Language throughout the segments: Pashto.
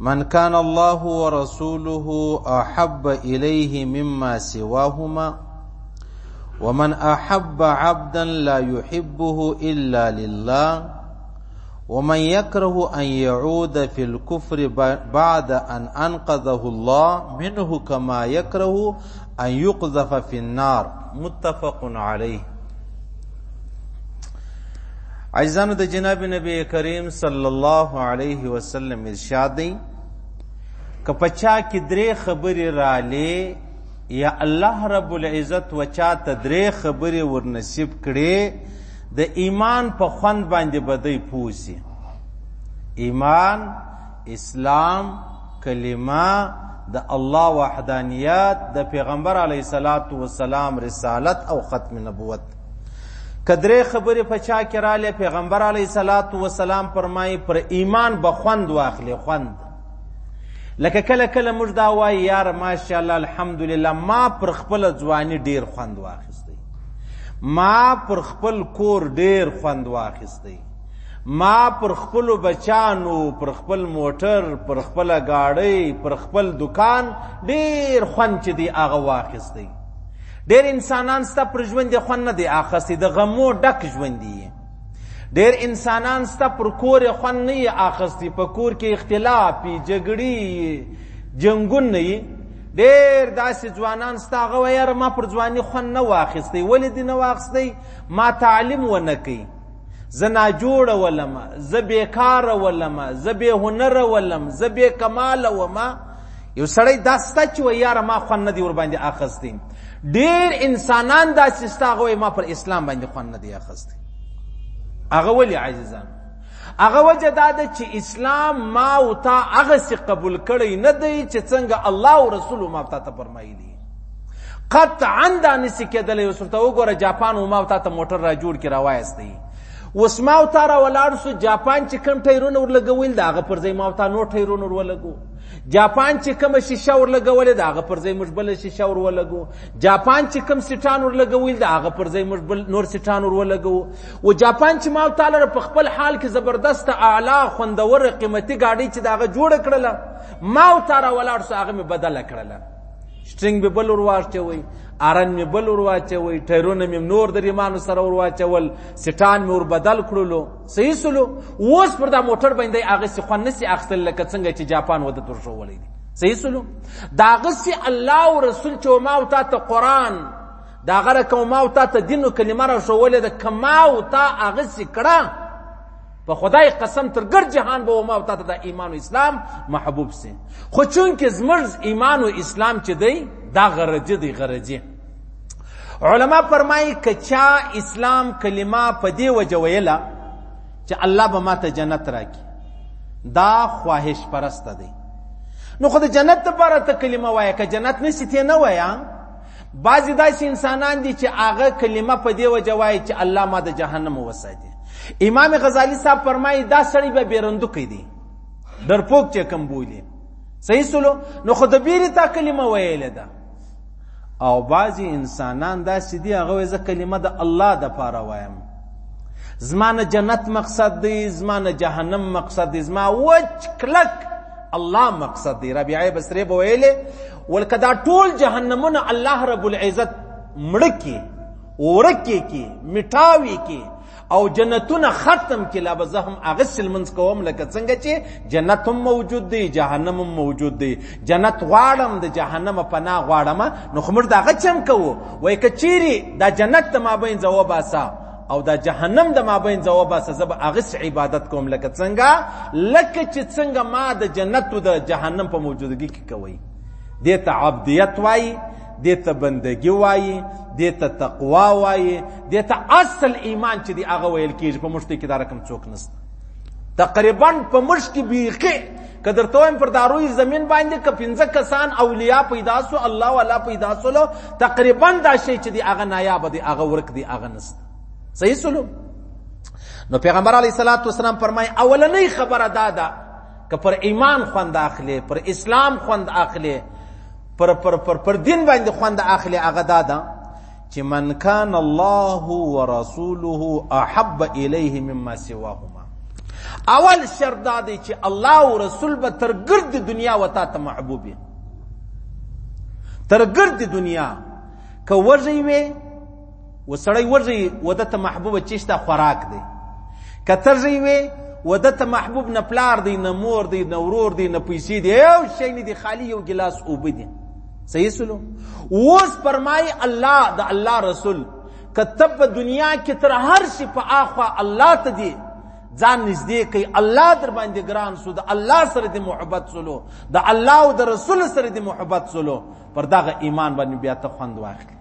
من كان الله ورسوله احب اليه مما سواهما ومن احب عبدا لا يحبه الا لله ومن يكره ان يعود في الكفر بعد ان انقذه الله منه كما يكره ان یقذف فی النار متفق علیه عزیزانو د جناب نبی کریم صلی الله علیه وسلم ارشاد دی که پچا کې درې خبرې رالې یا الله رب العزت وچا ته درې خبرې ورنصیب کړي د ایمان په خوند باندې بدی پوسی ایمان اسلام کلمه د الله وحدانیت د پیغمبر علی صلوات و سلام رسالت او ختم نبوت کدرې خبرې په چا کې رااله پیغمبر علی صلوات و سلام فرمایي پر ایمان به خوند واخلي خوند لکه کله کله موږ دا وایي یار ماشاءالله الحمدلله ما پر خپل ځواني ډیر خوند واخیستی ما پر خپل کور ډیر خوند واخیستی ما پر خپلو بچانو، پر خپل موټر، پر خپله ګاډۍ، پر خپل دوکان ډېر خوند چې دی هغه واخیستی. ډېر انسانان ستا پر ژوند یې خوند نه دی اخیستی، د غمو ډک ژوند یې. ډېر انسانان ستا پر کور یې خوند نه یې اخیستی، په کور کې اختلاف یې، جګړې یې، جنګونه یې. ډېر داسې ځوانان ستا هغه وایي یاره ما پر ځواني خوند نه واخیستی، ولې دې نه واخیستی؟ ما تعلیم ونه کړ. زه ناجوړه ولم زه بیکاره ولم زه بې هنره ولم زه بې کماله وم یو سړی دا ستا چې وایي یاره ما خوند نه دی ورباندې اخیستی ډېر انسانان داسې ستا هغه وایي ما پر اسلام باندې خوند نه دی اخیستی هغه ولې عزیزان هغه وجه دا ده چې اسلام ما او تا هغسې قبول کړی نه دی چې څنګه الله او رسول ما تا ته فرمایلي قطعا دا نسی کېدلی اوس ورته وګوره جاپان وما او تا ته موټر را جوړ کړي راوایست دی اوس ما او تا را ولاړ سو جاپان چې کم ټایرونه ورلګول دا هغه پر ځای ما او تا نور ټایرونه ورولګو جاپان چې کوم شیشه ورلګولې دا هغه پر ځای موږ بل شیشه ورولګو جاپان چې کوم سټان ورلګول دا هغه پر ځای موږ بل نور سټان ورولګو او جاپان چې ما او تا لره په خپل حال کې زبردست اعلی خوندور قیمتي ګاډي چې دا هغه جوړ کړله ما او تا را ولاړ سو هغه مې بدله کړله شټرنګ به بل ورواچه وي ارن مې بل ورواچه وي ټایرونه مې نور د ریمانو سره ورواچول سټان مې ور بدل کړلو صحیح سلو اوس پر دا موټر باندې هغه څه خو نسی اخستل لکه څنګه چې جاپان وده تر شو ولې دي صحیح سلو دا غسی الله او رسول چې ما او تا ته قران دا غره کوم ما او تا ته دین او کلمه را شو ولې د کما او تا هغه څه کړه په خدای قسم تر ګر جهان به ما او تاسو د ایمان او اسلام محبوب سي خو چون کې زمرز ایمان او اسلام چې دی دا غرض دی غرض علما فرمایي کچا اسلام کلمه په دی وجه ویله چې الله به ماته جنت راکړي دا خواهش پرسته دی نو خو د جنت لپاره ته کلمه وایې که جنت نشي ته نه وایې بعضې داسې انسانان دي چې هغه کلمه په دې وجه وایي چې الله ما د جهنم وساتي امام غزالی صاحب فرمایي دا سړی به بیرندوکی دی ډرپوک چې کم بولي صحیح سلو نو خو د بیرې تا کلمه ویلې ده او بعضی انسانان داسې دي هغه زه کلمه د الله د پاره وایم زما نه جنت مقصد دی زما نه جهنم مقصد دی زما وچ کلک الله مقصد دی ربیعه بصری به ویلې ولکه دا ټول جهنمونه الله رب العزت مړکی ورکی کی مټاوی کی او جنتونه ختم کی لا بزه هم اغسل منځ کوم لکه څنګه چې جنت هم موجود دی جهنم هم موجود دی جنت غواړم د جهنم پناه غواړم نو خمر دا غچم کوو وای کچيري دا جنت ته ما بین زو باسا او دا جهنم د مابین جواب اسه زب اغس عبادت کوم لکه څنګه لکه چې څنګه ما د جنت او د جهنم په موجودګي کې کوي دې ته عبدیت وایي دې ته بندګي وایي دې ته تقوا وایي دې ته اصل ایمان چې دی هغه ویل کېږي په مشته کې دا رقم څوک نشته تقریبا په مش کې بیخي که درته وایم پر داروی زمین باندې که پنځه کسان اولیاء پیدا سو الله والا پیدا سولو تقریبا دا شی چې دی هغه نایاب دی هغه ورک دی هغه نست صحیح سولو نو پیغمبر علی صلوات و سلام فرمای اولنې خبره دا ده که پر ایمان خوند اخلي پر اسلام خوند اخلي پر پر پر پر دین باندې خوند اخلي هغه دا ده چې من کان الله ورسوله احب الیه مما سواهما اول شرط دا دی چې الله او رسول به تر ګرد دنیا وتا ته محبوب وي تر ګرد دنیا که وږی وي و سړی ورځي وده ته محبوب چشته خوراک دی کتر زی وی وده ته محبوب نه پلار دی نه مور دی نه ورور دی نه پیسې دی یو شی نه دی خالی یو ګلاس اوبه دی صحیح سلو اوس فرمای الله د الله رسول کتب په دنیا کې تر هر شي په اخوا الله ته دی ځان نږدې کوي الله در باندې ګران سو د الله سره د محبت سلو د الله او د رسول سره د محبت سلو پر دغه ایمان باندې بیا ته خوند واخلي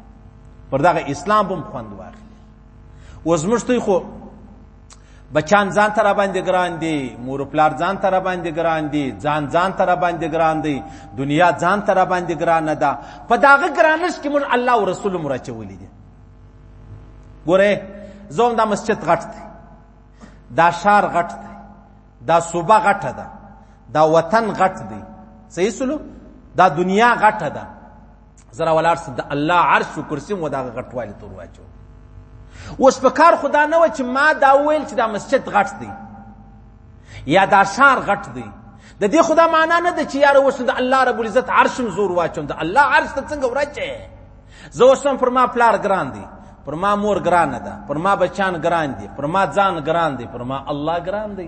پر دغه اسلام بم خوند واخلي اوس موږ ته خو بچان ځان ته را باندې ګران دي مور پلار ځان ته را باندې ګران دي ځان ځان ته را باندې ګران دي دنیا ځان ته را باندې ګران نه ده په داغه ګرانش کې مون الله او رسول مو راچولې دي ګوره زوم دا مسجد غټ دی دا شار غټ دی دا صوبه غټه ده دا وطن غټ دی صحیح سلو دا دنیا غټه ده زرا ولار سم د الله عرش او کرسی مو دا غټوالی تور واچو اوس په کار خدا نه و چې ما دا ویل چې دا مسجد غټ دی یا دا شار غټ دی د دې خدا معنا نه ده چې یار اوس د الله رب العزت عرش هم زور واچوم د الله عرش ته څنګه ورچې زه اوس هم پر ما پلار ګران دی پر ما مور ګران ده پر ما بچان ګران دي پر ما ځان ګران دی پر ما الله ګران دی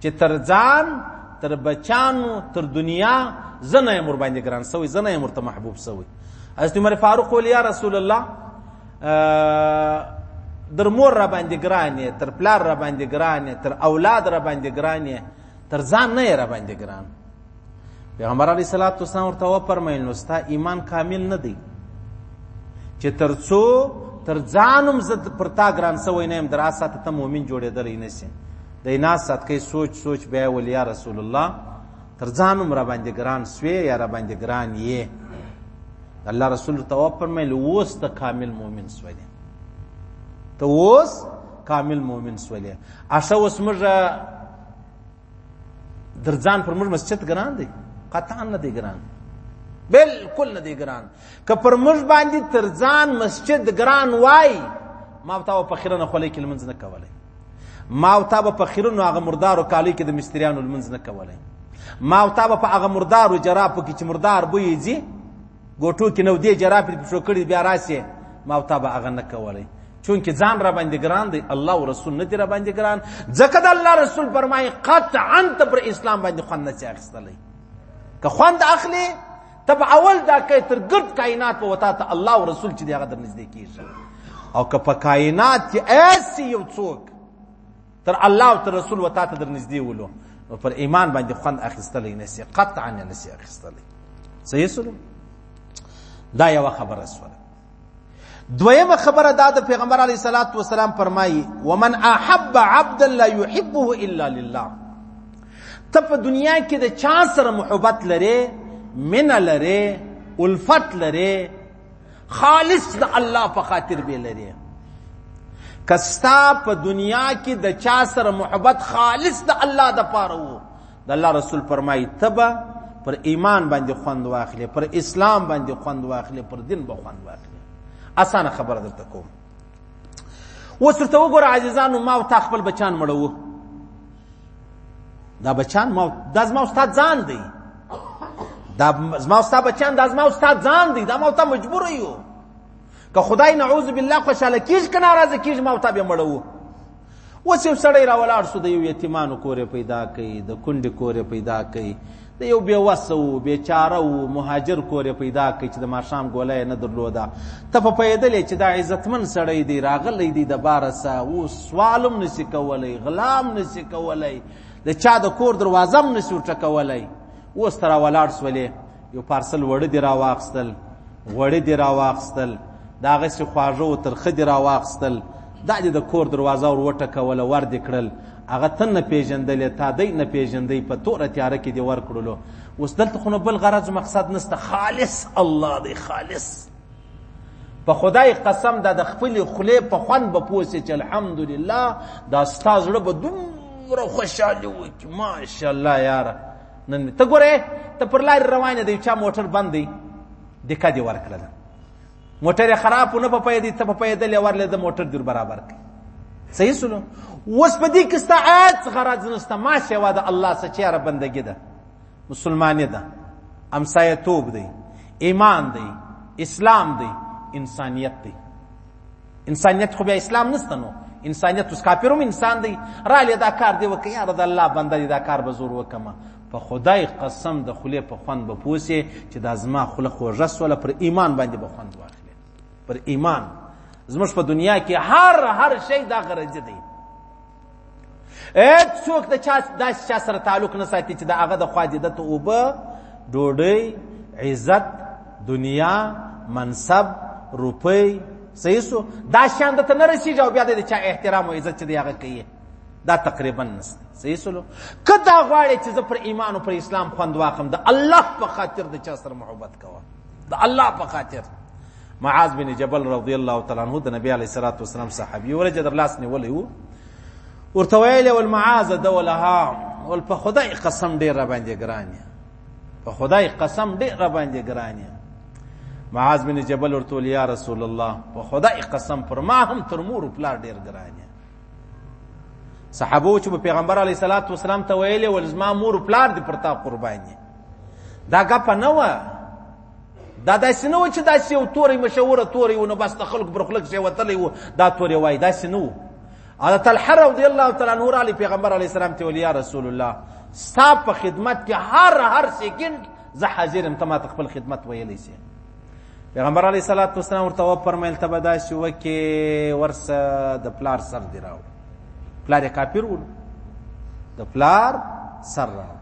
چې تر ځان تر بچانو تر دنیا زنه امر باندې ګران سوی زنه امر ته محبوب سوی حضرت عمر فاروق ویل یا رسول الله در مور را باندې ګرانې تر پلار را باندې ګرانې تر اولاد را باندې ګرانې تر ځان نه را باندې ګران پیغمبر علیه السلام تسلام ورته وفرمایل نو ستا ایمان کامل نه دی چې تر څو تر ځانم زه پر تا ګران سوی نه یم در اسات ته مؤمن جوړېدلی نه سي د ناس سات کوي سوچ سوچ بیا ول یا رسول الله تر ځانم را باندې ګران سوی یا را باندې ګران یې الله رسول ته وفرمایل اوس ته کامل مؤمن سوی دی ته اوس کامل مؤمن سوی دی اشه اوس موږ درځان پر موږ مسجد ګران دی قطعا نه دی ګران بالکل نه دی ګران که پر موږ باندې ترځان مسجد ګران وای ما او تا په خیرنه خولې کې لمنځ نه کولای ما او تا په خیرنه هغه مردارو کالي کې د مستریانو لمنځ نه کولای ما او تا په هغه مردارو جرابو کې چې مردار بوې دي ګوټو کې نو دې جرا پر پښو کړی بیا راسي ما او تا به هغه نه کولی چونکه ځان را باندې ګران دی الله او رسول نه دی را باندې ګران ځکه د الله رسول فرمایي قطعا ته پر اسلام باندې خوند نه اخیستلی که خوند اخلي ته په اول دا کې تر ګرد کائنات په وتا ته الله او رسول چې دی هغه در نږدې کیږي او که په کائنات کې ایسی یو څوک تر الله او تر رسول و تاته در نږدې ولو نو پر ایمان باندې خوند اخیستلی نسی قطعا نسی اخیستلی صحیح سلو دا یو خبره سوله دویمه خبره دا د پیغمبر علی صلوات و سلام فرمایي ومن احب عبد لا يحبه الا لله ته په دنیا کې د چا سره محبت لرې مینه لرې الفت لرې خالص د الله په خاطر به لري کستا په دنیا کې د چا سره محبت خالص د الله د پاره وو د الله رسول فرمایي تبا پر ایمان باندې خوند واخلې پر اسلام باندې خوند واخلې پر دین به خوند واخلې اسانه خبره درته کوم وسرته وګوره عزیزانو ما او تا خپل بچان مړو دا بچان ما دا زما استاد ځان دی دا زما استاد بچان دا زما استاد ځان دی دا ما ته مجبور یو که خدای نعوذ بالله خوشاله کیږي که ناراضه کیږي ما ته به مړو اوس یو سړی راولاړ سو د یو یتیمانو کورې پیدا کوي د کونډې کورې پیدا کوي د یو بې وسه و، بې چاره و، مهاجر کور یې پیدا کړ چې د ماښام ګوله یې نه درلوده. ته په پوهېدل یې چې دا عزتمن سړی دی، راغلی دی د باره څه، اوس سوال هم نه شي کولی، غلا هم نه شي کولی، د چا د کور دروازه هم نه شي ورټکولی. اوس ته راولاړ شولې، یو پارسل وړه دې راواخیستل، غوړي دې راواخیستل، داغسې خواږه و ترخه دې راواخستل دا دې د کور دروازه ور وټکوله ور دې کړل هغه ته نه پېژندلې تا دی نه پېژندی په توره تیاره کې دې ورکړلو اوس دلته خو نو بل غرض مقصد نسته خالص الله دی خالص په خدای قسم دا د خپل خله په خوان به پوسې چې الحمدلله دا استاد زړه به دومره خوشاله و چې ماشاءالله یار نن ته ګوره ته پر لار روانه دی چا موټر بند دی د کدی ورکړه موټر خراب نه په پیدې ته په پیدې لور له موټر دور برابر کړ صحیح سلو اوس په دې کې ستا عادت غرض نشته ما سیوا د الله څخه چیرې بندګی ده مسلمانې ده امسایه توب دی ایمان دی اسلام دی انسانیت دی انسانیت خو بیا اسلام نشته نو انسانیت اوس کافرم انسان دی را لې دا کار دی وکړه یاره د الله بنده دی دا کار به زور وکما په خدای قسم د خولې په خوند به پوه سې چې دا زما خوله خوږه سوله پر ایمان باندې به خوند واخلې پر ایمان زموږ په دنیا کې هر هر شی دا غرضي دی څوک د چا داسې چا سره تعلق نه ساتي چې د هغه د خوا دیده ته اوبه ډوډۍ عزت دنیا منصب روپۍ صحیح سو دا شان د ته نه رسېږي او بیا د چا احترام او عزت چې د هغه کوي دا تقریبا نشته صحیح سلو که دا غواړې چې زه پر ایمان او پر اسلام خوند واخم د الله په خاطر د چا سره محبت کوه د الله په خاطر معاذ بن جبل رضی الله تعالی عنہ د نبی علیه الصلاۃ والسلام صحابي ورجه در لاس نیولې وو ورته ویل ول معاذ دولها ول په خدای قسم ډیر را باندې ګران په خدای قسم ډیر را باندې ګران معاذ بن جبل ورته یا رسول الله په خدای قسم پر ما هم تر مور پلار ډیر ګران صحابو چې پیغمبر علی صلوات و سلام ته ویلې ول زما مور پلار دې پر تا قرباني دا غپ نه و دا داسې نه و چې داسې یو تورې مشوره تورې و نو بس د خلکو پر خلک ځای وتلی و دا تورې وای داسې نه و هغه طلحه رضی الله تعالی عنه را پیغمبر علی السلام ته ولیا رسول الله ستا په خدمت کې هر هر سکند زه حاضر یم ته ما خپل خدمت ویلی سي پیغمبر علیه الصلاة والسلام ورته وفرمایل ته به داسې وکې ورسه د پلار سر دې راو پلار یې کافر ول د پلار سر راو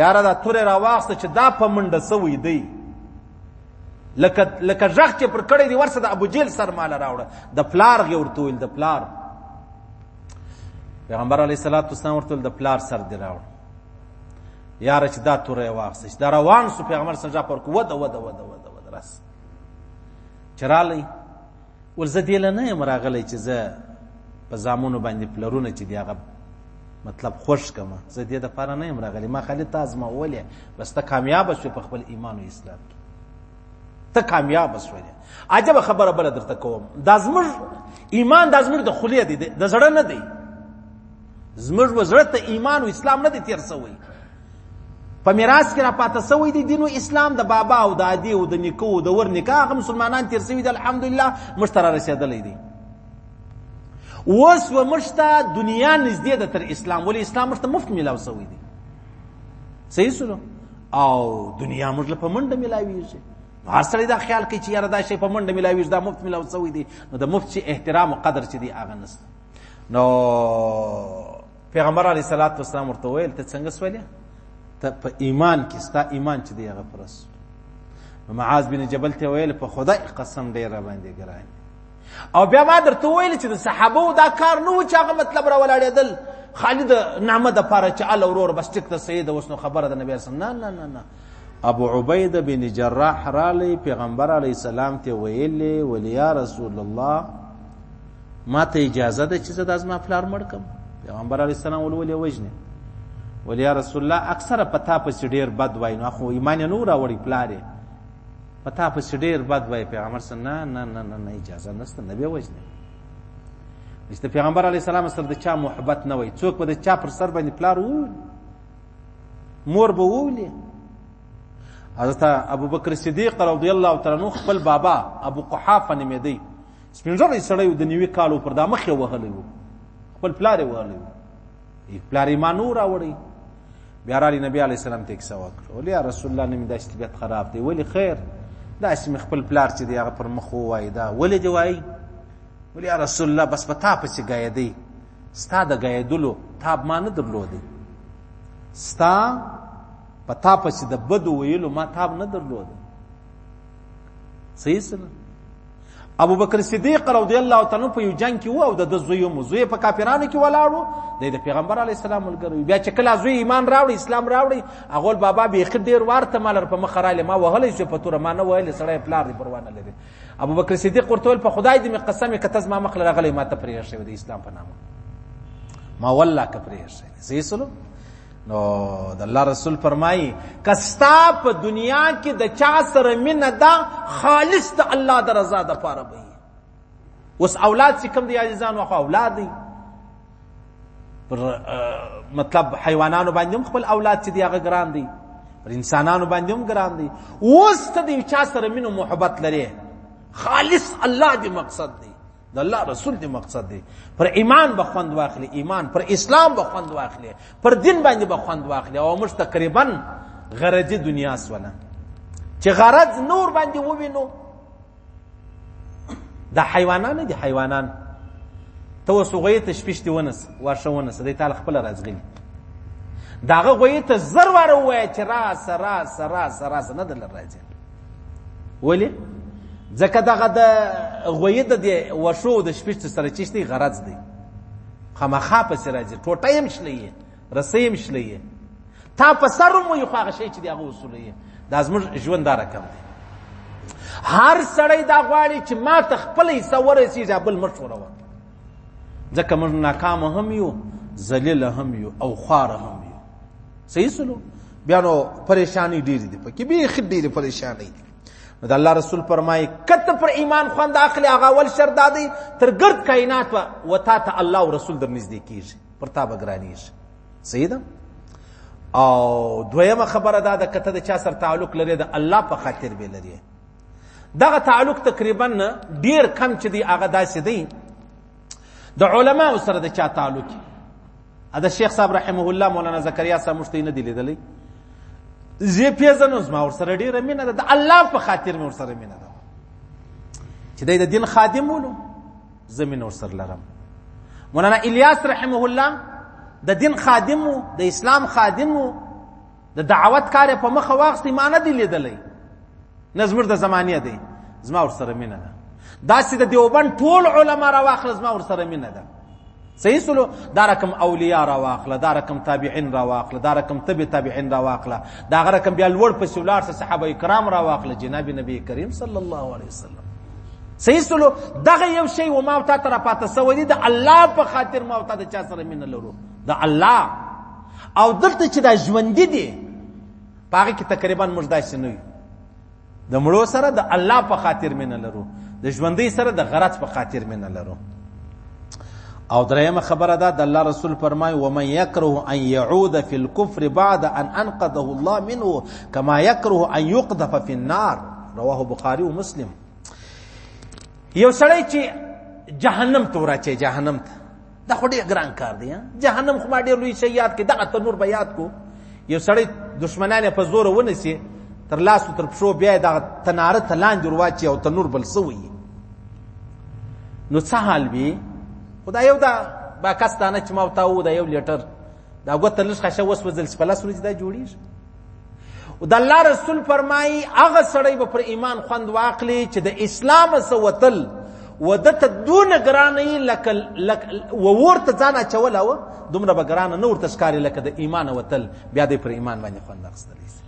یاره دا توره راواخسته چې دا په منډه سوی دی لکه لکه ژغ چې پر کړی دی ورسه د ابو جیل سر مال راوړه د پلار غي ورته ویل د پلار پیغمبر علیه الصلاة والسلام ورته د پلار سر دې راوړه یاره چې دا توره یې واخیسته چې دا روان سو پیغمبر صلی الله علیه وده وده وده وده وده راس چې رالی ول زه دې له نه یم راغلی چې زه په زامونو باندې پلرونه چې دی هغه مطلب خوش کما زه دې د پاره نه یم راغلی ما خالد تاز ما ولې بس ته کامیاب شو په خپل ایمان او اسلام کې ته کامیاب شو عجب خبره بل درته کوم دا زمر ایمان دا زمر د خلیه دی د زړه نه دی زموږ و زړه ته ایمان او اسلام نه دی تیر سوی په میراث کې را پاته سوی دی دین او اسلام د بابا او د ادي او د نیکو او د ور نکاح هغه مسلمانان تیر سوی دی الحمدلله موږ ته را رسېدلی دی اوس و موږ ته دنیا نږدې ده تر اسلام ولې اسلام موږ ته مفت میلاو سوی دی صحیح سلو او دنیا موږ له په منډه میلاویږي هر سړی دا خیال کوي چې یاره دا شی په منډه میلاویږي دا مفت میلاو سوی دی نو د مفت چې احترام او قدر چې دی هغه نشته نو پیغمبر علی صلوات والسلام ورته ویل ته څنګه سولې ته په ایمان کې ستا ایمان چې دی هغه پرس معاذ بن جبل ته ویل په خدای قسم ډیر باندې ګران او بیا ما درته ویل چې د صحابه دا کار نه و چې هغه مطلب را ولاړېدل خالد نامه د پاره چې ال ورور بس ټیک ته سید اوس نو خبره د نبی سم نه نه نه نه ابو عبیده بن جراح رالی پیغمبر علی السلام ته ویلې ولیا رسول الله ما ته اجازه ده چې زه دا زما پلار مړ کم پیغمبر علیه السلام ول ولې وژنې ول یا رسول الله اکثره په تا پسې ډېر بد وای نو خو ایمان یې نه و راوړی پلار یې په تا پسې ډېر بد وای پیغمبر سره نه نه نه نه, نه اجازه نشته نه به وژنې چې د پیغمبر علیه السلام سره د چا محبت نه وای څوک به د چا پر سر باندې پلار وول مور به وولي حضرت ابوبکر صدیق رضی الله تعالی عنہ خپل بابا ابو قحافه نومېدی سپینځړی سړی د نیوي کالو پر دا مخې وهلی وو خپل پلار یې وهلی وو پلار یې مانو راوړی بیا رالی نبی علیه السلام ته کیسه وکړه ولې یا رسول الله نه مې داسې طبیعت خراب دی ولې خیر داسې مې خپل پلار چې دی هغه پر مخ ووایي دا ولې دې وایي ولې یا رسول الله بس په تا پسې ګایدی ستا د ګایدلو تاب ما نه درلودی ستا په تا پسې د بدو ویلو ما تاب نه درلودی صحیح سره ابو بکر صدیق رضی الله تعالی په یو جنگ کې وو او د د زوی مو زوی په کافرانو کې ولاړو د پیغمبر علی السلام ملګری بیا چې کله زوی ایمان راوړي اسلام راوړي هغه بابا به خې ډیر ورته مالر په مخ رااله ما وهلې چې په تور ما نه وهلې سړی پلار دی پروانه لري ابو بکر صدیق ورته په خدای دې مې قسم کته زما مخ لغلې ما ته پرې شوی د اسلام په نامه ما والله کپرې شوی زیسلو نو د الله رسول فرمایي کستا په دنیا کې د چا سره مینه ده خالص د الله د رضا د پاره وي اوس اولاد چې کوم دی عزیزان واخو اولاد دی پر مطلب حیوانانو باندې هم خپل اولاد چې دی هغه ګران دی پر انسانانو باندې هم ګران دی اوس ته دی چا سره مینه محبت لري خالص الله دی مقصد دی د الله رسول دی مقصد دی پر ایمان به خوند واخلي ایمان پر اسلام به خوند واخلي پر دین باندې به خوند واخلي او موږ تقریبا غرضی دنیا سونه چې غرض نور باندې ووینو دا حیوانان دي حیوانان ته اوس غوی ته شپشتي ونس واشه ونس دی تعالی خپل راځغلی داغه غوی ته زر واره وای چې راس راس راس راس نه دل راځي ولی ځکه دغه د غوی د دی وشو د شپې سره چشتي غرض دی خامخا په سر راځي ټوټه يم شلې رسیم شلې تا په سر مو یو هغه شی چې دغه اصول یې د ازمر ژوند دار کم دی هر سړی دا غواړي چې ما ته خپل حصہ ورسیږي بل مشوره و ځکه موږ ناکام هم یو ذلیل هم یو او خوار هم صحیح سلو بیا نو پریشانی ډیر دی پکې به خې ډیر پریشانی دی نو د الله رسول فرمایي کته پر ایمان خوند اخلي هغه ول شر دادی تر ګرد کائنات و تا ته الله او رسول در نږدې کیږي پر تا بګرانیږي صحیح ده او دویمه خبره دا ده کته د چا سره تعلق لري د الله په خاطر به لري دغه تعلق تقریبا ډیر کم چې دی هغه داسې دی د علما سره د چا تعلق دا شیخ صاحب رحمه الله مولانا زکریا صاحب مشته نه دی لیدلی زه پیژنم زما ور سره ډیره مینه ده د الله په خاطر مې ور سره مینه ده چې د دین خادم ولو زمين ور سره لرم مولانا الیاس رحمه الله د دین خادم د اسلام خادم د دعوت کار یې په مخه واخیست ما نه دی لیدلی نه زموږ د زمانې دی زما ورسره مینه ده داسې د دیوبند ټول علما راواخله زما ورسره مینه ده صحیح سلو دا رقم اولیاء را واخله دا رقم تابعین را واخله دا رقم تبع تابعین را واخله دا رقم بیا لوړ پسې ولار سره صحابه کرام را واخله جناب نبی کریم صلی الله علیه وسلم صحیح سلو دغه یو شی و ما تا تر پاته سو دي د الله په خاطر ما تا د چا سره مين لرو د الله او دلته چې دا ژوندي دي په هغه کې تقریبا موږ داسې نه یو د مړو سره د الله په خاطر مینه لرو د ژوندۍ سره د غرض په خاطر مینه لرو او درېمه خبره ده د الله رسول فرمای و من یکره ان يعود فی الكفر بعد ان انقذه الله منه کما یکره ان يقذف فی النار رواه بخاری و مسلم یو سړی چې جهنم ته ورچې جهنم ته دا خو ډیر ګران کار دی جهنم خو ما ډیر لوی شي یاد کې دغه تنور به یاد کو یو سړی دشمنان په زور ونسی تر لاس تر پښو بیا دغه تناره تلان جوړ واچي او تنور بل سوی نو څه حال وی خدا یو دا با کستانه چې ما وتاو دا یو لیټر دا غوته لږ خشه وسوځل سپلاس ورځ دا جوړیږي او د الله رسول فرمایي هغه سړی به پر ایمان خوند واخلي چې د اسلام څخه وتل و د ته دونه ګرانه یې لکه و ورته ځان اچوله و دومره به ګرانه نه ورته ښکاري لکه د ایمان وتل بیا دی پر ایمان باندې خوند اخیستلی سي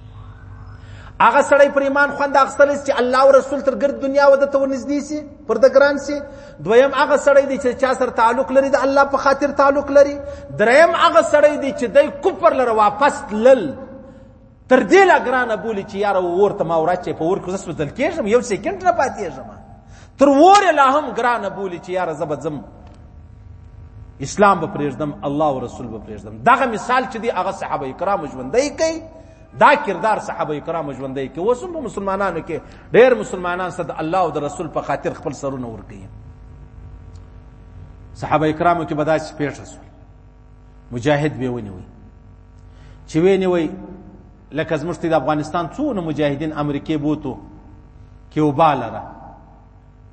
هغه سړی پر ایمان خوند اخیستلی چې الله او رسول تر ګرد دنیا و د ته ورنږدې سي پر د ګران سي دویم هغه سړی دی چې چا سره تعلق لري د الله په خاطر تعلق لري دریم هغه سړی دی چې د کفر لره واپس لل تر دې لا ګرانه بولی چې یاره ورته ما ورچې په ور کې زس بدل کېږم یو سکند نه پاتېږم تر ور لا هم ګرانه بولی چې یاره زبد زم اسلام به پرېږدم الله او رسول به پرېږدم دغه مثال چې دی هغه صحابه کرام ژوندۍ کوي دا کردار صحابه کرام ژوندۍ کې اوس هم مسلمانانو کې ډېر مسلمانان صد الله او د رسول په خاطر خپل سرونه ورکړي صحابه کرامو کې بداس پیښ شو مجاهد به ونیوي چې ونیوي لکه زموږ د افغانستان څو مجاهدین امریکای بوتو کیوبا لره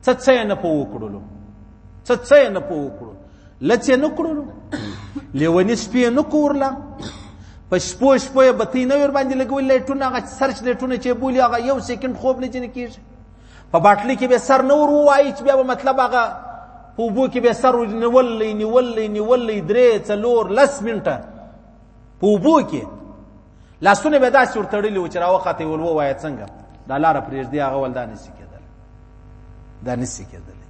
څه څه نه په وکړلو څه څه نه په وکړو لچې نه کړلو لیونی سپی نه کورلا په شپو شپو یې بتی نه ور باندې لګول لټونه هغه سرچ لټونه چې بولی هغه یو سکند خوب نه جن کیږي په باټلی کې به سر نه ور وایي چې بیا مطلب هغه په وبو کې به سر نیولې نیولې نیولې درې څلور لس منټه په وبو کې لاسونه به داسې ورتړلي و چې راوخته ول ووایه څنګه دا لاره پرېږدي هغه ول دا نسی کېدل دا نسی کېدل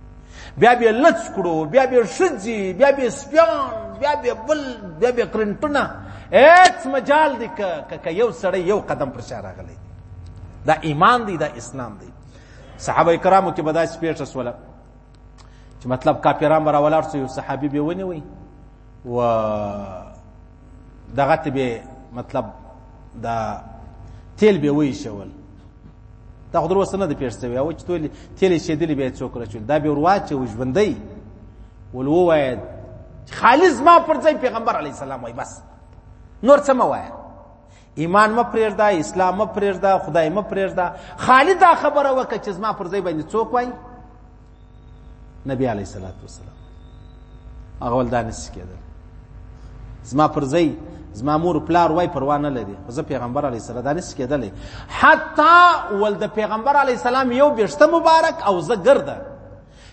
بیا به لڅ کړو بیا به شځي بیا به سپیان بیا به بل بیا به کرنټونه هیڅ مجال دی که یو سړی یو قدم پر شا راغلی دا ایمان دی دا اسلام دی صحابه کرامو کې به داسې پیښه سوله چې مطلب کاپیران به راولاړ سو یو صحابي به ونیوي و دغه ته به مطلب دا تیل به وی شول دا خو دروسته نه د پیښ شوی او چې تول تیل شیدلی به څوک راچول دا به ورواچ او ژوندۍ ول وواید خالص ما پر ځای پیغمبر علی السلام وای بس نور څه ما وای ایمان ما پرېږده اسلام ما پرېږده خدای ما پرېږده خالد دا خبره وکړه چې ما پر ځای باندې څوک وای نبی علیه الصلاۃ والسلام هغه ول دانه سکیدل زما پر ځای زما مور پلار وای پروا نه لري خو زه پیغمبر علی السلام دانه سکیدل حتی ول د پیغمبر علی السلام یو بیشته مبارک او زه ګرده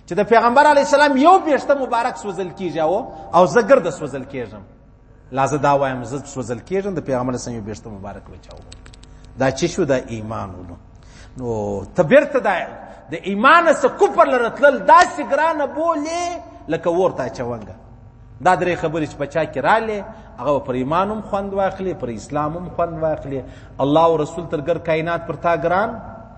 چې د پیغمبر علی السلام یو بیشته مبارک سوزل کیږي او زه ګرده سوزل کیږم لا زه دا وایم زه سوځل کېږم د پیغمبر سم یو بیرته مبارک بچاو دا چې شو دا ایمان ونو نو ته بیرته دا د ایمان سره کوپر لرتل داسې ګرانه بولې لکه ورته چونګه دا درې خبرې چې بچا کې رااله هغه پر ایمان هم خوند واخلي پر اسلام هم خوند واخلي الله او رسول تر ګر کائنات پر تا ګران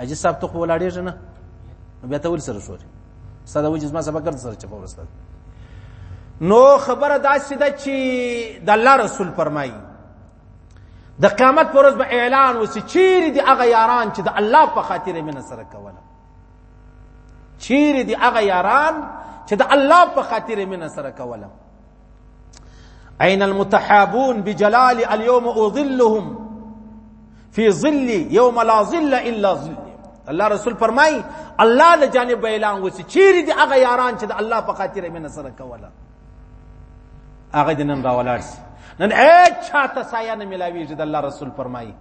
اجي صاحب ته خو ولاړېږه نه نو بیا ته ولې سره شورې ستا د وجې زما سبا ګرد سره چپه ورسته نو خبره داسې ده چې د الله رسول فرمایي د قیامت پر ورځ به اعلان وسی چیرې دي هغه یاران چې د الله په خاطر یې مینه سره کوله چیرې دي هغه یاران چې د الله په خاطر یې مینه سره کوله أين المتحابون بجلال اليوم أظلهم في ظل يوم لا ظل إلا ظل الله رسول فرمای الله له جانب اعلان وسی چیرې دی هغه یاران چې د الله په خاطر مینه سره کوله هغه د نن راولار سي نن هیڅ چاته سایه نه ملاویږي د الله رسول فرمایي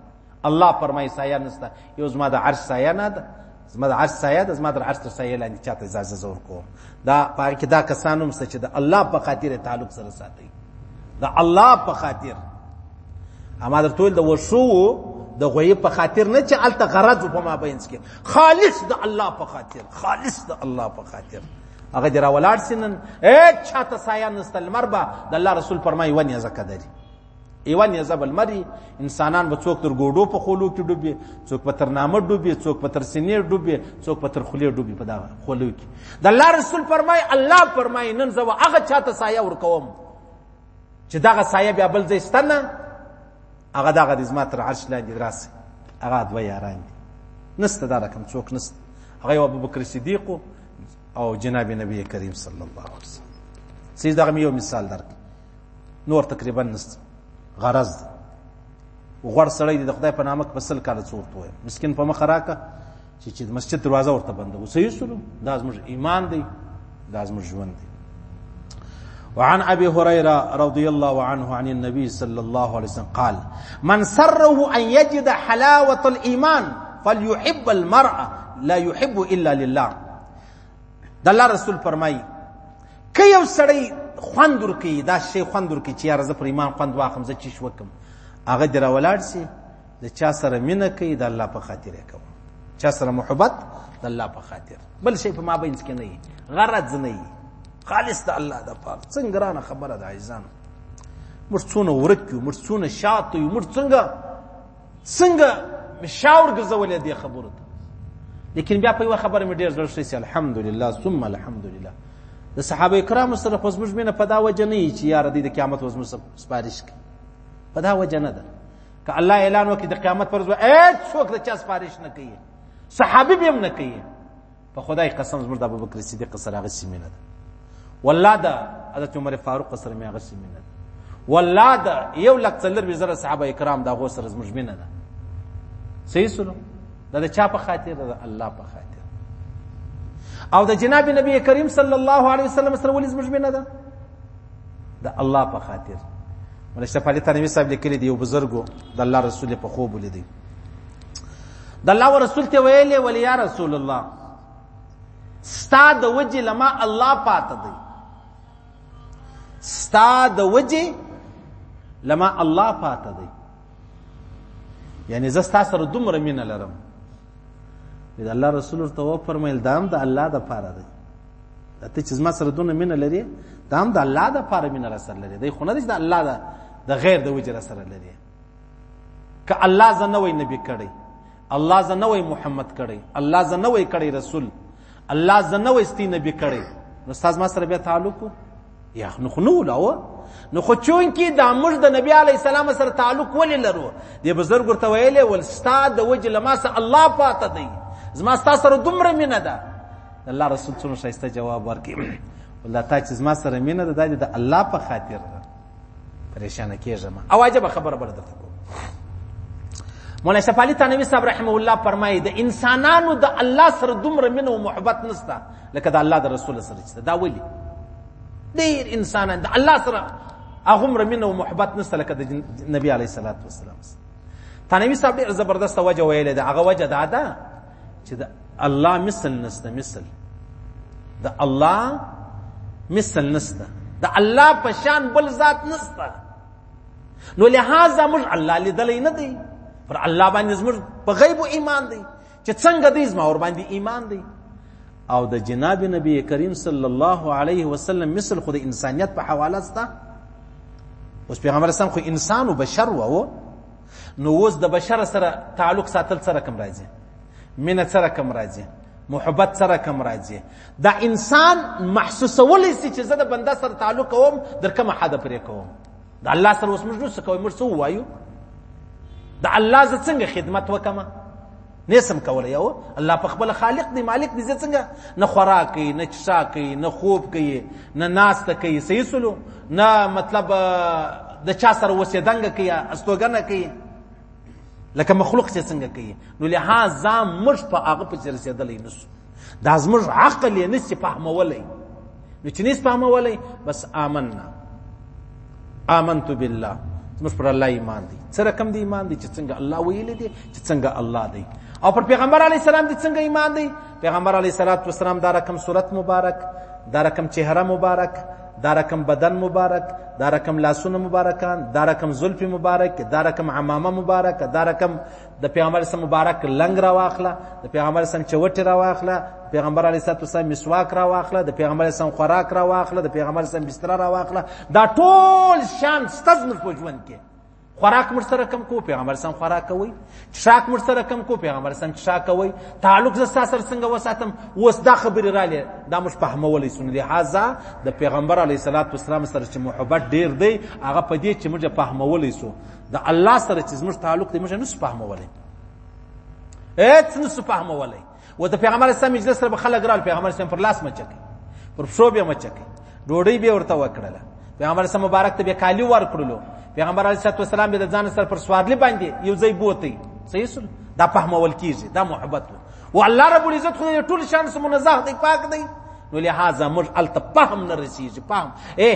الله فرمای سایه نسته یو زما د عرش سایه نه ده زما د عرش سایه ده زما د عرش تر سایه لاندې چاته اجازه زور کوم دا پاره کې دا کسان هم چې د الله په خاطر تعلق سره ساتي د الله په خاطر اما در ټول د وشو د غوی په خاطر نه چې الته غرض په ما بینس کې خالص د الله په خاطر خالص د الله په خاطر هغه درا ولاړ سینن اے چاته سایه نسته لمر با د الله رسول فرمایي ونی زکه دري ایوه نیزه بل مری انسانان به څوک تر ګوډو په خولو کې ډوبي څوک په تر نامه ډوبي څوک په تر سینې ډوبي څوک په تر خولې ډوبي په دا خولو کې د الله رسول فرمای الله فرمای نن زه هغه چاته سایه ور کوم چې دغه سایه بیا بل ځای ستنه هغه دغه د زما تر عرش لاندې راسي هغه دوه یاران دي نسته دا رقم څوک نسته هغه ابو بکر صدیق او جناب نبی کریم صلی الله علیه وسلم سیز دغه یو مثال درک نور تقریبا نست غرض دی غوړ سړی دی د خدای په نامه په سل کاله څور توه مسکین په مخ راکا چې چې مسجد دروازه ورته بنده وسې سلو دا زموږ ایمان دی دا زموږ ژوند دی وعن ابي هريره رضي الله عنه عن النبي صلى الله عليه وسلم قال من سره ان يجد حلاوه الايمان فليحب المرأه لا يحب الا لله د الله رسول فرمایي که یو سړی خوند ورکوي دا شی خوند ورکوي چې یاره زه پر ایمان خوند واخم زه چیش وکم هغه دې راولاړ سي د چا سره مینه کوي د الله په خاطر یې کوم چا سره محبت د الله په خاطر بل شی په ما بینس کې نه غرض نه خالص د الله د پاره څنګه ګرانه خبره ده عزیزان موږ څونه ورک یو موږ څونه شاته یو موږ څنګه څنګه مې شاور ګرځولې دې خبرو ته لیکن بیا په یو خبره مې ډیر زړه شوی سي الحمدلله ثم الحمدلله د صحابه کرامو سره خو زموږ مینه په دا وجه نه چې یاره دی د قیامت ورځ موږ سپارش کوي په دا وجه نه ده که الله اعلان وکړي د قیامت پر ورځ هېڅ څوک د چا سپارش نه کوي صحابي به هم نه کوي په خدای قسم زموږ د ابوبکر صدیق سره هغه سیمه نه ده والله د حضرت عمر فاروق سره مې هغه سیمه نه ده والله د یو لک څلور وزره صحابه کرام دا غو سره زموږ مینه ده صحیح سره دا د چا په خاطر ده الله په خاطر او د جناب نبی کریم صلی الله علیه وسلم سره ولې زموږ مینه ده د الله په خاطر ولې شپه لته نبی صاحب لیکلی دی یو بزرګو د الله رسول په خوب ولیدي د الله او رسول ته ویلې ولې یا رسول الله ستا د وجه لما الله پاته دی ستا د وجه لما الله پاته دی یعنی زه ستا سره دومره مینه لرم د الله رسول ورته وفرمیل دا هم د الله دپاره دی ته چې زما سره دونه مینه لري دا هم د الله دپاره مینه راسره لري دی خو نه دی چې د الله د غیر د وجې راسره لري که الله زنوي نبی کړي الله زنوي محمد کړي الله زنوي کړي رسول الله زنوي ستي نبی کړي نو استاد ما سره به تعلق یا نو خو نو لاو نو خو چون کې د امر د نبی علی السلام سره تعلق ولې لرو د بزرګ ورته ویلې ول استاد د وجه لما سره الله پاته دی زما ستا سره دومره مینه ده الله رسول څنګه شایسته جواب ورکړي ولدا تا چې زما سره مینه ده د الله په خاطر ده پریشان کیږم او عجب خبر بر درته کوم مولانا شفیع علي تنوي صاحب رحمه الله فرمایي د انسانانو د الله سره دومره مینه او محبت نشته لکه د الله د رسول سره چې دا ولي ډیر انسانان د الله سره هغومره مینه او محبت نشته لکه د نبی علیه الصلاة والسلام تنوي صاحب ډېر زبردست وجه ویلې ده هغه وجه دا ده چې د الله مثل نشته مثل د الله مثل نشته د الله په شان بل ذات نشته نو لهدا موږ الله لیدلې نه دی پر الله باندې زموږ په غیب ایمان دی چې څنګه دې زما ور باندې ایمان دی او د جناب نبی کریم صلی الله علیه وسلم مثل خو د انسانیت په حواله ستا اوس پیغمبر اسلام خو انسان او بشر وو نو اوس د بشر سره تعلق ساتل سره کم راځي مینه سره کم راځي محبت سره کم راځي دا انسان محسوسولی سي چې زه د بنده سره تعلق کوم در کومه حده پرې کوم د الله سره اوس موږ نو څه کوو موږ څه ووایو د الله زه څنګه خدمت وکم نه سم کولای او الله په خپل خالق دی مالک دی څنګه نه خوراک کوي نه چشا کوي نه خوب کوي نه ناست کوي صحیح سلو نه مطلب د چا سره وسیدنګ کوي استوګنه کوي لکه مخلوق څنګه کوي نو لهدا موږ په هغه په رسیدلې نسو دا زموږ عقل یې نسی فهمولی نو چې نسی فهمولی بس آمنا آمنت بالله زموږ پر الله ایمان دی څه رقم دی ایمان دی چې څنګه الله ویلی دی چې څنګه الله دی او پر پیغمبر علی السلام دی څنګه ایمان دی پیغمبر علی السلام دا رقم صورت مبارک دا رقم چهره مبارک دا رقم بدن مبارک دا رقم لاسونه مبارکان دا رقم زلفی مبارک دا رقم عمامه مبارک دا رقم د پیغمبر اسلام مبارک لنګ را واخله د پیغمبر اسلام چوټی را واخله پیغمبر علی صلوات والسلام مسواک را واخله د پیغمبر اسلام خوراک را واخله د پیغمبر اسلام بستر را واخله دا ټول شان ستز مر په ژوند کې خوراک مر سره کم کو پیغمبر اسلام خوراک کوي شاک مر سره کم کو پیغمبر اسلام شاک کوي تعلق ز سره څنګه وساتم اوس دا خبره را لې دا مش فهمولې سن لہذا د پیغمبر علی صلوات والسلام سره چې محبت ډیر دی هغه په دې چې موږ فهمولې سو د الله سره چې زموږ تعلق دی موږ نه سپهمولای هیڅ نه سپهمولای و د پیغمبر اسلام مجلس سره خلک رال پیغمبر اسلام پر لاس مچکی پر پښو به مچکی ډوډۍ به ورته وکړله پیغمبر اسلام مبارک ته به کالی ورکړلو پیغمبر علیه الصلاه والسلام به د ځان سره پر سوارلی باندې یو ځای بوتي صحیح سره دا فهمول کیږي دا محبت و الله رب العزت خو ټول شان سم منزه دی پاک دی نو لہذا موږ الته فهم نه رسیږي فهم اے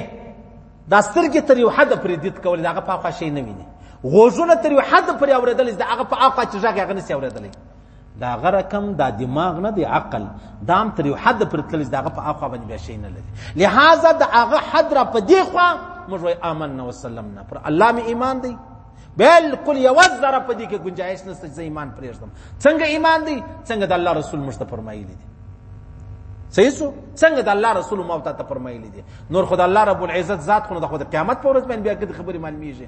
دا سترګې تر یو حد پرې دید کول دا هغه په خوا شي نه ویني غوږونه تر یو حد پرې اوریدل دا هغه په اخوا چې ځای هغه نسی اوریدلی دا غره کم دا دماغ نه دی عقل دام تر یو حد پر تل دا هغه په اخوا باندې بیا شي نه لري لہذا دا هغه حد را په دی خوا موږ وای امن وسلم نه پر الله می ایمان دی بالکل یو ذره په دې کې گنجائش نشته چې ایمان پرېږدم څنګه ایمان دی څنګه د الله رسول موږ ته فرمایلی دی صحیح سو څنګه د الله رسول مو ته فرمایلی دی نور خدای الله رب العزت ذات خو د خدای قیامت پر ورځ باندې بیا کې خبرې معلومیږي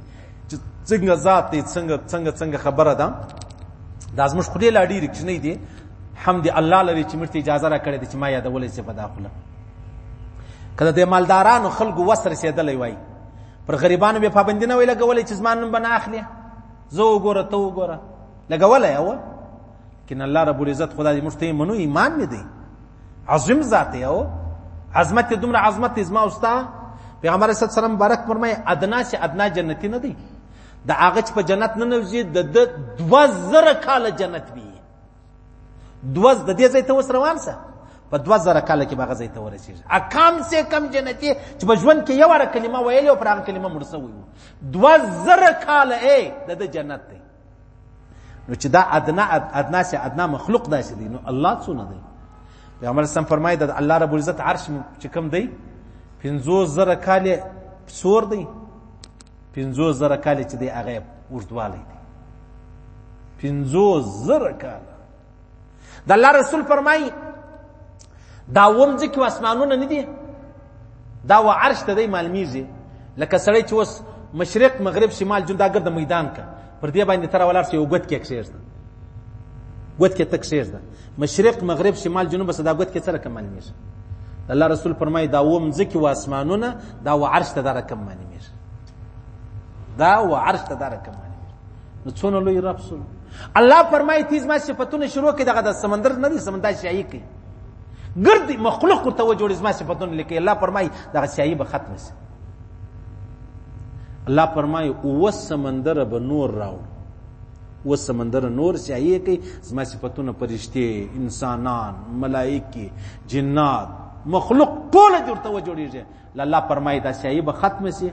چې څنګه ذات دی څنګه څنګه څنګه خبره ده د ازمش خدای لا ډیر کې نه دی حمد الله لري چې مرته اجازه را کړې چې ما یادولې چې په داخله کله د مالدارانو خلکو وسره سیدلې وای پر غریبانو به پابندی نه وی لګولې چې زما نوم بنه اخلي زه وګوره ته وګوره لګولې او کین الله رب العزت خدای دې مفته منو ایمان نه دی عظیم ذات او عظمت دومره عظمت زما اوستا پیغمبر صلی الله علیه وسلم بارک فرمای ادنا سے ادنا جنتی نه دی د هغه په جنت نه نوځي د 2000 کال جنت وی دوز د دې ځای ته اوس روان سه په 2000 کال کې به غزې ته ورسېږي اکم سه کم جنتی چې په ژوند کې یو را کلمه ویلې او پر هغه کلمه مړ سوی وو 2000 کال ای د جنت دی نو چې دا ادنا ادنا سه ادنا مخلوق داسې دی نو الله څونه دی پیغمبر سم فرمایي د الله رب العزت عرش چې کم دی 50000 کال سور دی پنځوس زره کاله چې دی هغه اوږدوالی دی پنځوس زره کاله د الله رسول فرمایي دا وم ځکه اسمانونه نه دي دا و عرش ته دی معلومیږي لکه سړی چې اوس مشرق مغرب شمال جون دا ګرد میدان کا پر دې باندې تر ولر سي وګت کې کښېز ده وګت کې تک کښېز ده مشرق مغرب شمال جنوب سره دا وګت کې سره کمال نيشه الله رسول فرمای دا وم ځکه و اسمانونه دا و عرش ته دا رقم معنی میر دا و عرش ته دا رقم معنی میر نو څونه لوی رب سول الله فرمای تیز ما صفاتونه شروع کړي دغه د سمندر نه دي سمندر شایي کوي ګرد مخلوق ته و جوړ زما صفاتونه لیکي الله فرمای دغه شایي به ختم شي الله فرمای او سمندر به نور راو و سمندر نور سیاهی کوي زما صفاتونه پرشته انسانان ملائکه جنات مخلوق ټول جوړته و جوړیږي الله فرمای دا سیاهی به ختم سي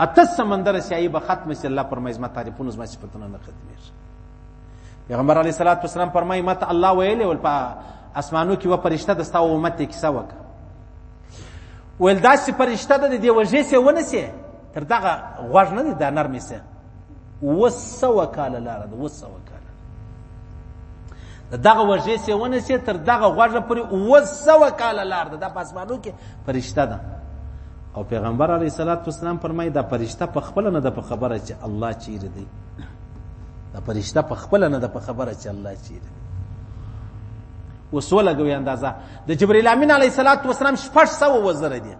اته سمندر سیاهی به ختم سي الله فرمای زما تعریفونه زما صفاتونه نه ختمېږي پیغمبر علی صلوات و سلام فرمای مت الله ویلې ول په اسمانو کې و پرشته دستا امت کې سوک ویل داسې پرشته ده د دې وژې سې ونه سې تر دغه غوږ نه دی دا نرمې سې اووه سوه کاله لاره ده اووه سوه کاله د دغه وژې سې ونه سې تر دغه غوږه پورې اووه سوه کاله لار ده دا په اسمانو کې پرشته ده او پیغمبر علیه الصلاۃ والسلام فرمایي دا پرشته په خپل نه ده په خبره چې الله چیرې دی دا پرشته په خپل نه ده په خبره چې الله چیرې دی اوس ولګوي اندازه د جبرئیل امین علیه الصلاۃ والسلام شپږ سوه وزره دي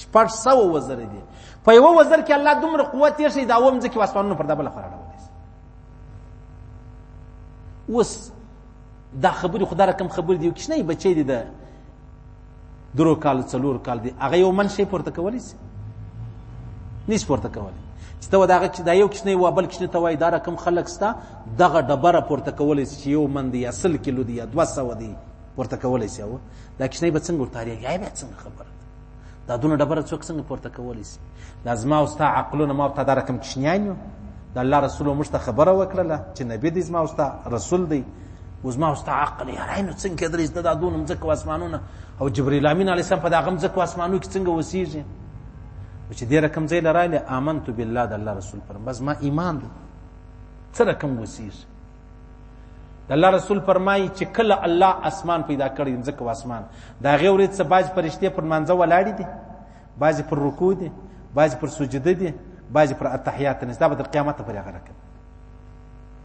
شپږ سوه وزره دي په یو وزر کې الله دومره قوت یې شي دا وم ځکه واسپانونو پر دبل خره راوړي اوس دا خبرې خدای رقم خبر دی کښنه بچی دی د درو کال څلور کال دی هغه یو منشي پورته کولی سي نس پورته کولی چې ته دا چې دا یو کښنه و بل کښنه ته وای دا رقم خلک ستا دغه ډبره پورته کولی سي یو من دی اصل کیلو دی 200 دی پورته کولی سي او دا کښنه به څنګه ورتاري یا به څنګه خبره دا دونه ډبره څوک څنګه پورته کولی سي لازم او ستا عقلونه ما ته دا رقم کښنیانو د الله رسول موږ ته خبره وکړه چې نبی دې زما او ستا رسول دی و زما او ستا عقل یارای نو څنګه کېدلی چې ته دا دونه مځکه او اسمانونه او جبرایل امین علیه السلام په دغه مځکه او اسمانو کې څنګه اوسېږي و چې دې رقم ځای له راغلې آمنت بالله د الله رسول فرم بس ما ایمان دی څه رقم اوسېږي د الله رسول فرمایي چې کله الله اسمان پیدا کړی مځکه او اسمان د هغې ورځ څه بعضې فرشتې پر مانځه ولاړې دي بعضې پر رکوع دي بعضې پر سجده دي بعضې پر اتحیات نستا به تر قیامته پورې هغه رقم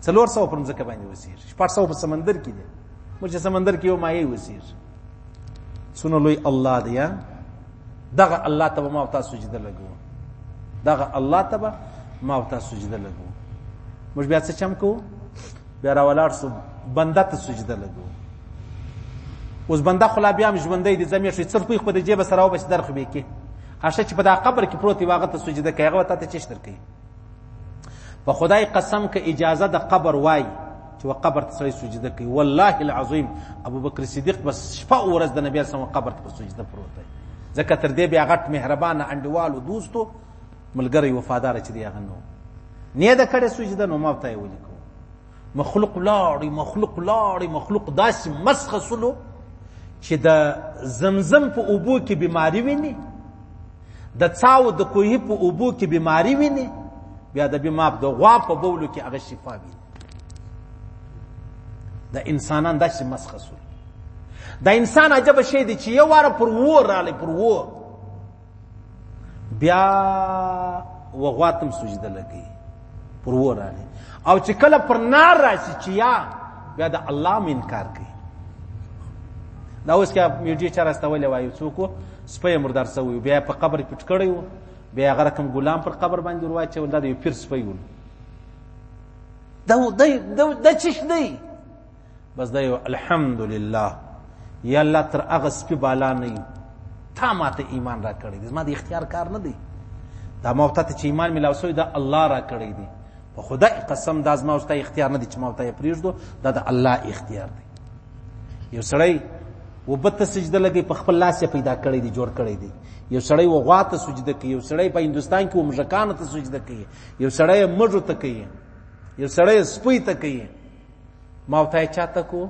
څلور سوه پر مځکه باندې اوسېږي شپږ سوه په سمندر کې دي موږ چې سمندر کې یو مایع اوسېږي څونه لوی الله دی دغه الله ته به ما او تاسو سجده لګو دغه الله ته به ما او تاسو سجده لګو موږ بیا څه چم کوو بیا راولاړ سو بنده ته سجده لګو اوس بنده خلا بیا هم ژوندی دی زمې شي صرف په دې جیب سره وبس درخ به کې هغه چې په دا قبر کې پروت واغه ته سجده کوي هغه ته چش درکې په خدای قسم که اجازه د قبر وای چې و قبر ته سړی سجده کوي والله العظیم ابو بکر صدیق بس شپه ورځ د نبی سم قبر ته سجده پروت دی ځکه تر دې بیا غټ مهربان انډیوال او دوستو ملګری وفادار چې دی هغه نو نه د کړه سجده نو ماته ولیکو مخلوق ولاړی مخلوق ولاړی مخلوق داسې مسخه سلو چې د زمزم په اوبو کې بیماری ویني د څاو د کوهي په اوبو کې بیماری ویني بیا د بیماب د غوا په بولو کې هغه شفا ویني د انسانان داسې مسخه سلو د انسان عجبه شی دی چې یو واره پر وور رالی پر وور بیا وغواتم سجده لګي پر ورانه او چې کله پر نار راشي چې یا بیا د الله مين کار کوي دا اوس کې میډیا چا راستولې وایو څوک سپی مردار سوی بیا په قبر پټ کړی وو بیا هغه رقم ګلام پر قبر باندې ورواچول دا یو پیر سپی وو دا دا دا چش دی بس دا یو الحمدلله یا الله تر هغه سپي بالا نه یو تا ما ته ایمان را کړی دی زما د اختیار کار نه دی دا ما ته چې ایمان ملاو سوی دا الله را کړی دی په خدای قسم دا زما اوستا اختیار نه دی چې ما ته پریږدو دا د الله اختیار دی یو سړی و بت سجده لګي په خپل لاس پیدا کړی دی جوړ کړی دی یو سړی و غوا ته سجده کوي یو سړی په هندستان کې و مژکان ته سجده کوي یو سړی مړو ته کوي یو سړی سپی ته کوي ما ته چاته کو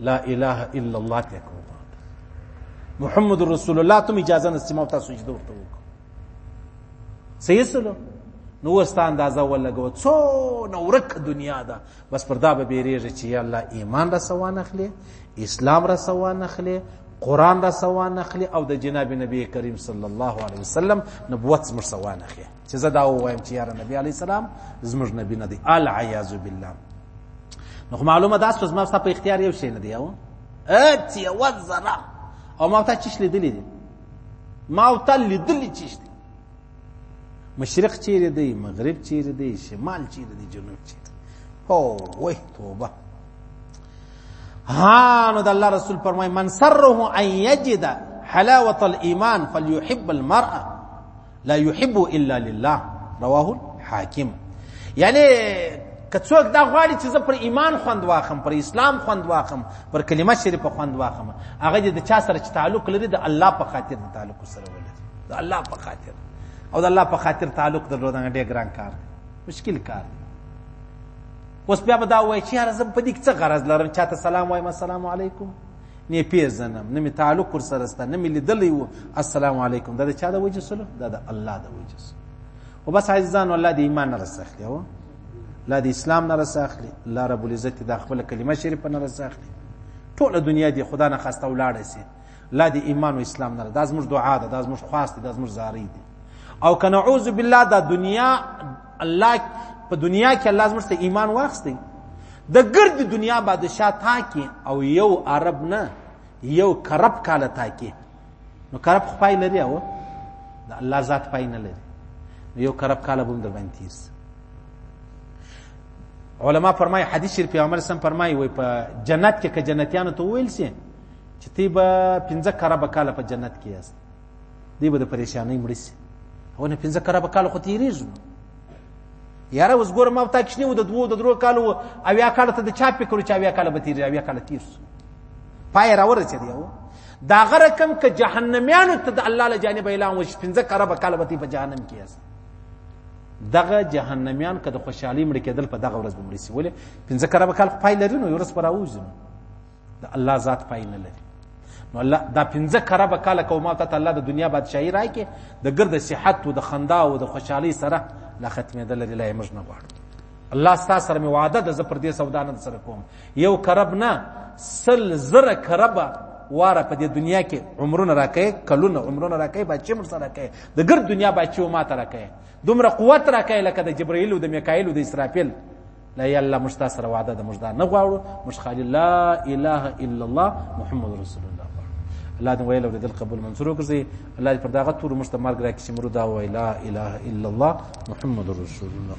لا اله الا الله ته کو محمد رسول الله ته اجازه نشته ما ته سجده ورته وکړه سیسلو نو وستا اندازه ولګو څو نو ورک دنیا ده بس پر دا به بیریږي چې یا الله ایمان را سوان اخلي اسلام را سوان اخلي قران را سوان اخلي او د جناب نبی کریم صلی الله علیه وسلم نبوت مر سوان اخلي چې زه دا ووایم چې یاره نبی علی السلام زموږ نبی نه دی العیاذ بالله نو خو معلومه ده چې زما په اختیار یو شی نه دی او اټ یو ذره او ما ته چیش لیدلې دي ما او ته لیدلې چیش دي مشرق چیرې دی مغرب چیرې دی شمال چیرې دی جنوب چیرې او وای توبه ها نو د الله رسول فرمای من سره ان یجد حلاوه الايمان فليحب المرأه لا يحب الا لله رواه الحاکم یعنی که څوک دا غواړي چې زه پر ایمان خوند واخم پر اسلام خوند واخم پر کلمه شریفه خوند واخم هغه د چا سره چې تعلق لري د الله په خاطر د تعلق سره ولري د الله په خاطر او د الله په خاطر تعلق درلودنه ډېر ګران کار دی مشکل کار دی اوس بیا به دا وایي چې یاره زه په دې کې څه غرض لرم چاته سلام وایم السلام علیکم نه پیژنم نه می تعلق ور سره سته نه می لیدلی وو السلام علیکم دا د چا د وجه سره دا د الله د وجه سره او بس عزیزان الله دې ایمان نه رسخلی او لا د اسلام نه رسخلی لا رب العزت د خپل کلمه شریفه نه رسخلی ټول دنیا دې خدا نه خسته ولاړ سي لا د ایمان او اسلام نه دا زموږ دعا ده دا زموږ خواست ده دا زموږ زاری دي او کنعوذ بالله دا دنیا الله په دنیا کې الله زموږ ته ایمان واخستی د ګرد دنیا بادشاه تا کې او یو عرب نه یو کرب کاله تا کې نو کرب خو پای لري او د الله ذات پای نه لري یو کرب کاله بوم در باندې تیر علما فرمای حدیث شریف پیغمبر سم فرمای وای په جنت کې که جنتیانو ته ویل سي چې تی به پنځه کرب کاله په جنت کې یاست دی به د پریشانۍ مړ شي او نه پنځه کرابه کاله خو تېرېږي نو یاره اوس ګوره ما تا کښنی و د دوو د درو کالو و اویا کاله ته د چا فکر و چې اویا کاله به تېرېږي اویا کاله تېر شو پای راورسېدی او د هغه رقم که جهنمیانو ته د الله له جانبه اعلان وشي پنځه کربه کاله به په جهنم کې یاست دغه جهنمیان که د خوشحالي مړه کېدل په دغه ورځ به مړه شي ولې پنځه کربه کال پای لري نو یو ورځ به راوځي د الله ذات پای نه لري نو الله دا پنځه کره به کاله کومه ته الله د دنیا بادشاہي راکې د ګرد صحت او د خندا او د خوشحالي سره لا ختمې د لري لای مجنه غواړي الله ستا سره می وعده د زپر دې سودا نه سره کوم یو کرب نه سل زره کرب واره په دې دنیا کې عمرونه راکې کلونه عمرونه راکې بچي مر سره راکې د ګرد دنیا بچي او ما ته راکې دومره قوت راکې لکه د جبرائیل او د میکائیل او د اسرافیل لا یا الله موږ تاسو سره وعده ده موږ دا نه غواړو موږ خالي لا اله الا الله محمد رسول الله الله دې ویل ورې دل قبول منصور وګرځي الله دې پر داغه تور موږ ته مرګ راکړي چې مرو دا وای لا اله الا الله محمد رسول الله